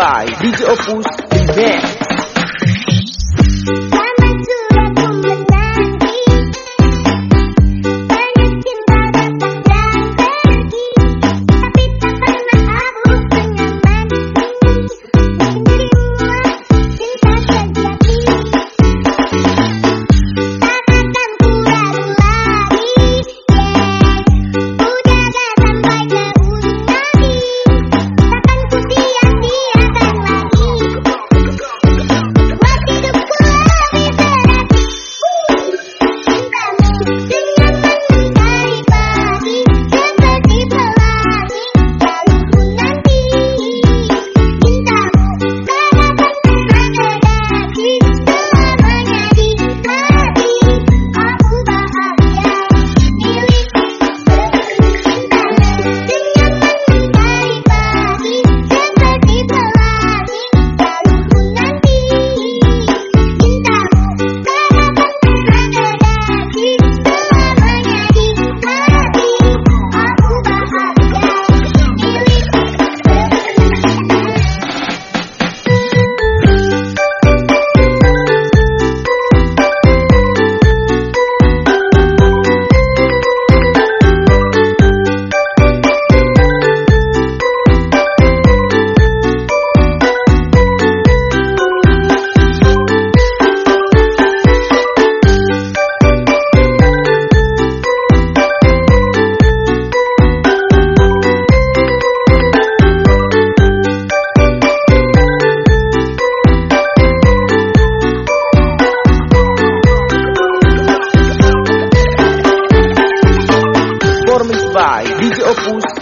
by DJ Opus Mix. Thank you. propus